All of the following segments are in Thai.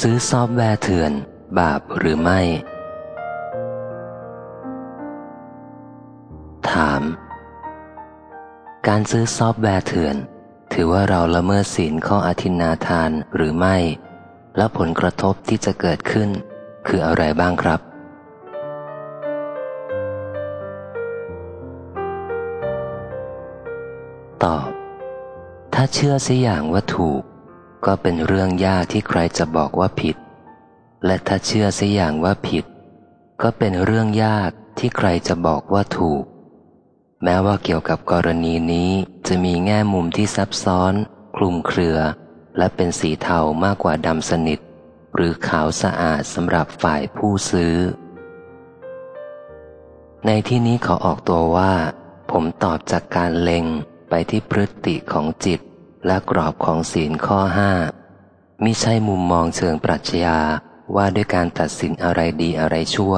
ซื้อซอฟต์แวร์เถื่อน บาปหรือไม่ ถาม การซื้อซอฟต์แวร์เถื่อน ถือว่าเราละเมิดศีลข้ออทินนาทานหรือไม่ และผลกระทบที่จะเกิดขึ้น คืออะไรบ้างครับตอบ ถ้าเชื่อสิอย่างว่าถูก ก็เป็นเรื่องยากที่ใครจะบอกว่าผิด และถ้าเชื่อสิอย่างว่าผิด ก็เป็นเรื่องยากที่ใครจะบอกว่าถูก แม้ว่าเกี่ยวกับกรณีนี้จะมีแง่มุมที่ซับซ้อน คลุมเครือ และเป็นสีเทามากกว่าดำสนิท หรือขาวสะอาดสำหรับฝ่ายผู้ซื้อ ในที่นี้ขอออกตัวว่า ผมตอบจากการเล็งไปที่พฤติของจิต และกรอบของศีลข้อห้ามิใช่มุมมองเชิงปรัชญาว่าด้วยการตัดสินอะไรดีอะไรชั่ว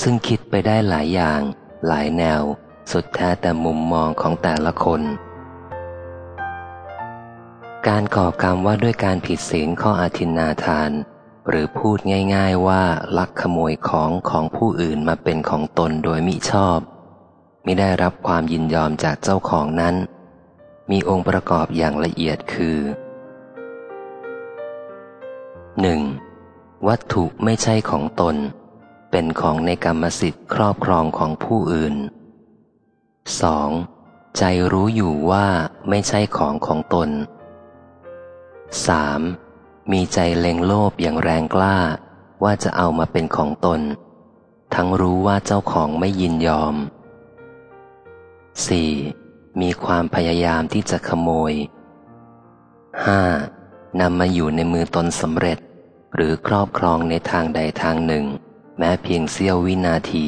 ซึ่งคิดไปได้หลายอย่าง หลายแนว สุดแท้แต่มุมมองของแต่ละคน การก่อกรรมว่าด้วยการผิดศีลข้ออาทินนาทาน หรือพูดง่าย ๆว่าลักขโมยของของผู้อื่นมาเป็นของตนโดยมิชอบ ไมิได้รับความยินยอมจากเจ้าของนั้น มีองค์ประกอบอย่างละเอียดคือ 1. วัตถุไม่ใช่ของตน เป็นของในกรรมสิทธิ์ครอบครองของผู้อื่น 2. ใจรู้อยู่ว่าไม่ใช่ของของตน 3. มีใจเล็งโลภอย่างแรงกล้าว่าจะเอามาเป็นของตน ทั้งรู้ว่าเจ้าของไม่ยินยอม 4. มีความพยายามที่จะขโมย 5. นำมาอยู่ในมือตนสำเร็จ หรือครอบครองในทางใดทางหนึ่ง แม้เพียงเสี้ยววินาที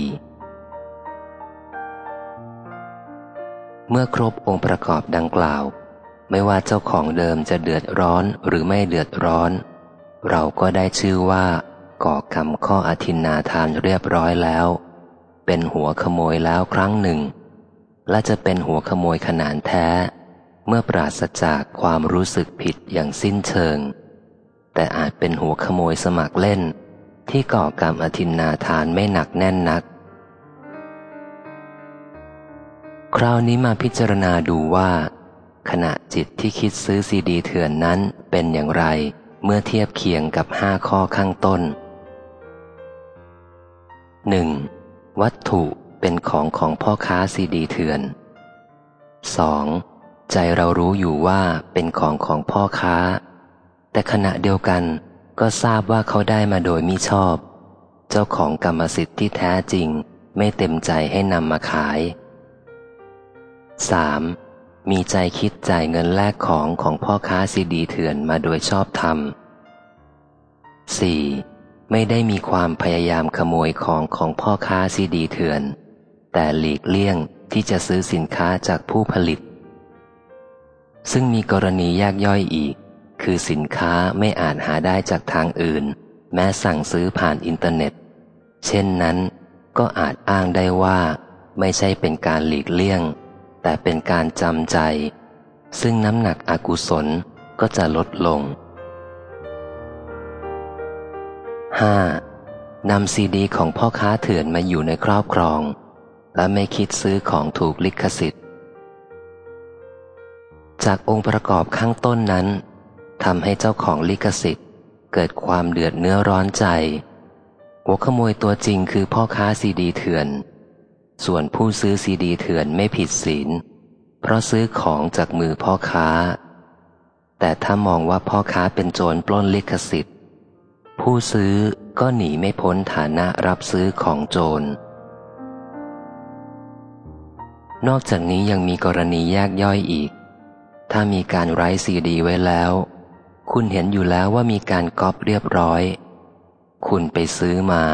เมื่อครบองค์ประกอบดังกล่าว ไม่ว่าเจ้าของเดิมจะเดือดร้อนหรือไม่เดือดร้อน เราก็ได้ชื่อว่า ก่อกรรมข้ออธินนาทานเรียบร้อยแล้ว เป็นหัวขโมยแล้วครั้งหนึ่ง และจะเป็นหัวขโมยขนานแท้ เมื่อปราศจากความรู้สึกผิดอย่างสิ้นเชิง แต่อาจเป็นหัวขโมยสมัครเล่น ที่ก่อกรรมอธินนาทานไม่หนักแน่นนัก คราวนี้มาพิจารณาดูว่า ขณะจิตที่คิดซื้อซีดีเถื่อนนั้นเป็นอย่างไรเมื่อเทียบเคียงกับห้าข้อข้างต้น 1. วัตถุ เป็นของของพ่อค้าซีดีเถื่อน 2. ใจเรารู้อยู่ว่าเป็นของของพ่อค้า แต่ขณะเดียวกันก็ทราบว่าเขาได้มาโดยมิชอบ เจ้าของกรรมสิทธิ์ที่แท้จริงไม่เต็มใจให้นำมาขาย 3. มีใจคิดจ่ายเงินแลกของของพ่อค้าซีดีเถื่อนมาโดยชอบธรรม 4. ไม่ได้มีความพยายามขโมยของของพ่อค้าซีดีเถื่อน แต่หลีกเลี่ยงที่จะซื้อสินค้าจากผู้ผลิต ซึ่งมีกรณียากย่อยอีก คือสินค้าไม่อาจหาได้จากทางอื่น แม้สั่งซื้อผ่านอินเทอร์เน็ต เช่นนั้นก็อาจอ้างได้ว่า ไม่ใช่เป็นการหลีกเลี่ยง แต่เป็นการจำใจ ซึ่งน้ำหนักอกุศลก็จะลดลง 5. นำซีดีของพ่อค้าเถื่อนมาอยู่ในครอบครอง และไม่คิดซื้อของถูกลิขสิทธิ์ จากองค์ประกอบข้างต้นนั้นทำให้เจ้าของลิขสิทธิ์ เกิดความเดือดเนื้อร้อนใจหัวขโมยตัวจริงคือพ่อค้าซีดีเถื่อน ส่วนผู้ซื้อซีดีเถื่อนไม่ผิดศีล เพราะซื้อของจากมือพ่อค้า แต่ถ้ามองว่าพ่อค้าเป็นโจรปล้นลิขสิทธิ์ ผู้ซื้อก็หนีไม่พ้นฐานะรับซื้อของโจร นอกจากนี้ยังมีกรณีแยกย่อยอีก ถ้ามีการไร้ซีดีไว้แล้ว คุณเห็นอยู่แล้วว่ามีการก๊อปเรียบร้อย คุณไปซื้อมา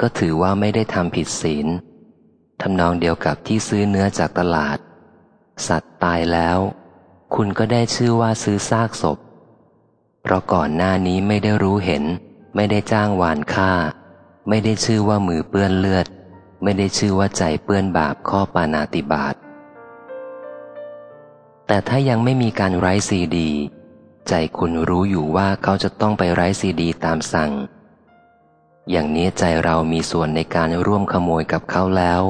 ก็ถือว่าไม่ได้ทำผิดศีลทำนองเดียวกับที่ซื้อเนื้อจากตลาด สัตว์ตายแล้ว คุณก็ได้ชื่อว่าซื้อซากศพ เพราะก่อนหน้านี้ไม่ได้รู้เห็น ไม่ได้จ้างวานฆ่า ไม่ได้ชื่อว่ามือเปื้อนเลือด ไม่ได้ชื่อว่าใจเปื้อนบาปข้อปานาติบาตแต่ถ้ายังไม่มีการไร้ซีดี ใจคุณรู้อยู่ว่าเขาจะต้องไปไร้ซีดีตามสั่ง อย่างนี้ใจเรามีส่วนในการร่วมขโมยกับเขาแล้ว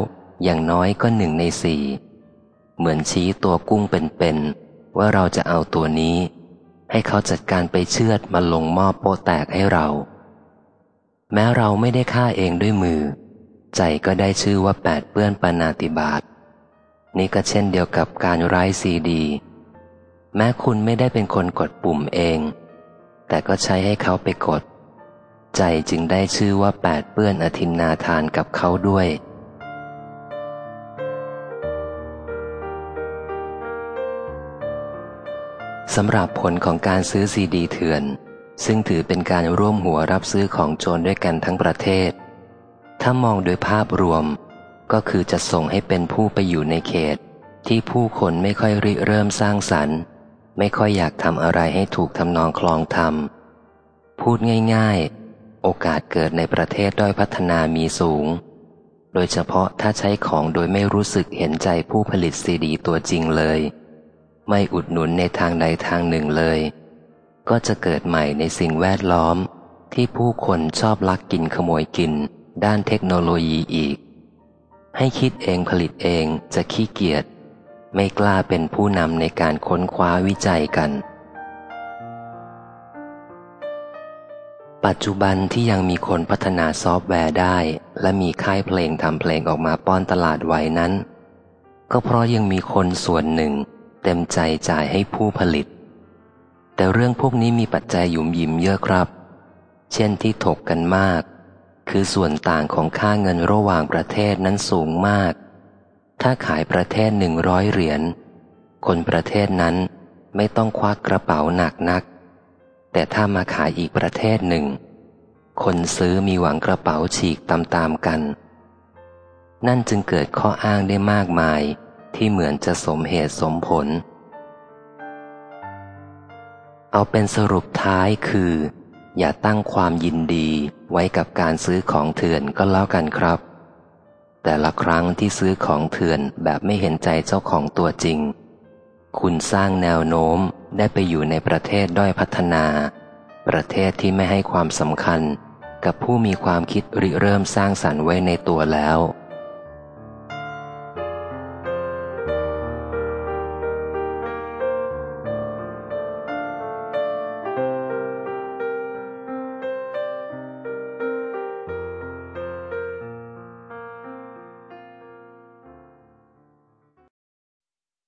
อย่างน้อยก็หนึ่งในสี่เหมือนชี้ตัวกุ้งเป็นๆว่าเราจะเอาตัวนี้ ให้เขาจัดการไปเชือดมาลงหม้อโปแตกให้เรา แม้เราไม่ได้ฆ่าเองด้วยมือ ใจก็ได้ชื่อว่าแปดเปื้อนปนาติบาตนี่ก็เช่นเดียวกับการไร้ซีดี แม้คุณไม่ได้เป็นคนกดปุ่มเอง แต่ก็ใช้ให้เขาไปกด ใจจึงได้ชื่อว่าแปดเปื้อนอธินนาทานกับเขาด้วยสำหรับผลของการซื้อซีดีเถื่อน ซึ่งถือเป็นการร่วมหัวรับซื้อของโจรด้วยกันทั้งประเทศ ถ้ามองโดยภาพรวม ก็คือจะส่งให้เป็นผู้ไปอยู่ในเขต ที่ผู้คนไม่ค่อยริเริ่มสร้างสรรค์ ไม่ค่อยอยากทำอะไรให้ถูกทำนองคลองธรรม พูดง่าย ๆ โอกาสเกิดในประเทศด้อยพัฒนามีสูง โดยเฉพาะถ้าใช้ของโดยไม่รู้สึกเห็นใจผู้ผลิตซีดีตัวจริงเลย ไม่อุดหนุนในทางใดทางหนึ่งเลย ก็จะเกิดใหม่ในสิ่งแวดล้อมที่ผู้คนชอบลักกินขโมยกิน ด้านเทคโนโลยีอีก ให้คิดเองผลิตเองจะขี้เกียจไม่กล้าเป็นผู้นำในการค้นคว้าวิจัยกัน ปัจจุบันที่ยังมีคนพัฒนาซอฟต์แวร์ได้ และมีค่ายเพลงทำเพลงออกมาป้อนตลาดไว้นั้น ก็เพราะยังมีคนส่วนหนึ่ง เต็มใจจ่ายให้ผู้ผลิต แต่เรื่องพวกนี้มีปัจจัยหยุมยิมเยอะครับ เช่นที่ถกกันมาก คือส่วนต่างของค่าเงินระหว่างประเทศนั้นสูงมาก ถ้าขายประเทศหนึ่งร้อยเหรียญ คนประเทศนั้นไม่ต้องควักกระเป๋าหนักนัก แต่ถ้ามาขายอีกประเทศหนึ่ง คนซื้อมีหวังกระเป๋าฉีกตามๆกัน นั่นจึงเกิดข้ออ้างได้มากมายที่เหมือนจะสมเหตุสมผล เอาเป็นสรุปท้ายคือ อย่าตั้งความยินดีไว้กับการซื้อของเถื่อนก็แล้วกันครับ แต่ละครั้งที่ซื้อของเถื่อนแบบไม่เห็นใจเจ้าของตัวจริง คุณสร้างแนวโน้มได้ไปอยู่ในประเทศด้อยพัฒนา ประเทศที่ไม่ให้ความสำคัญกับผู้มีความคิดริเริ่มสร้างสรรค์ไว้ในตัวแล้ว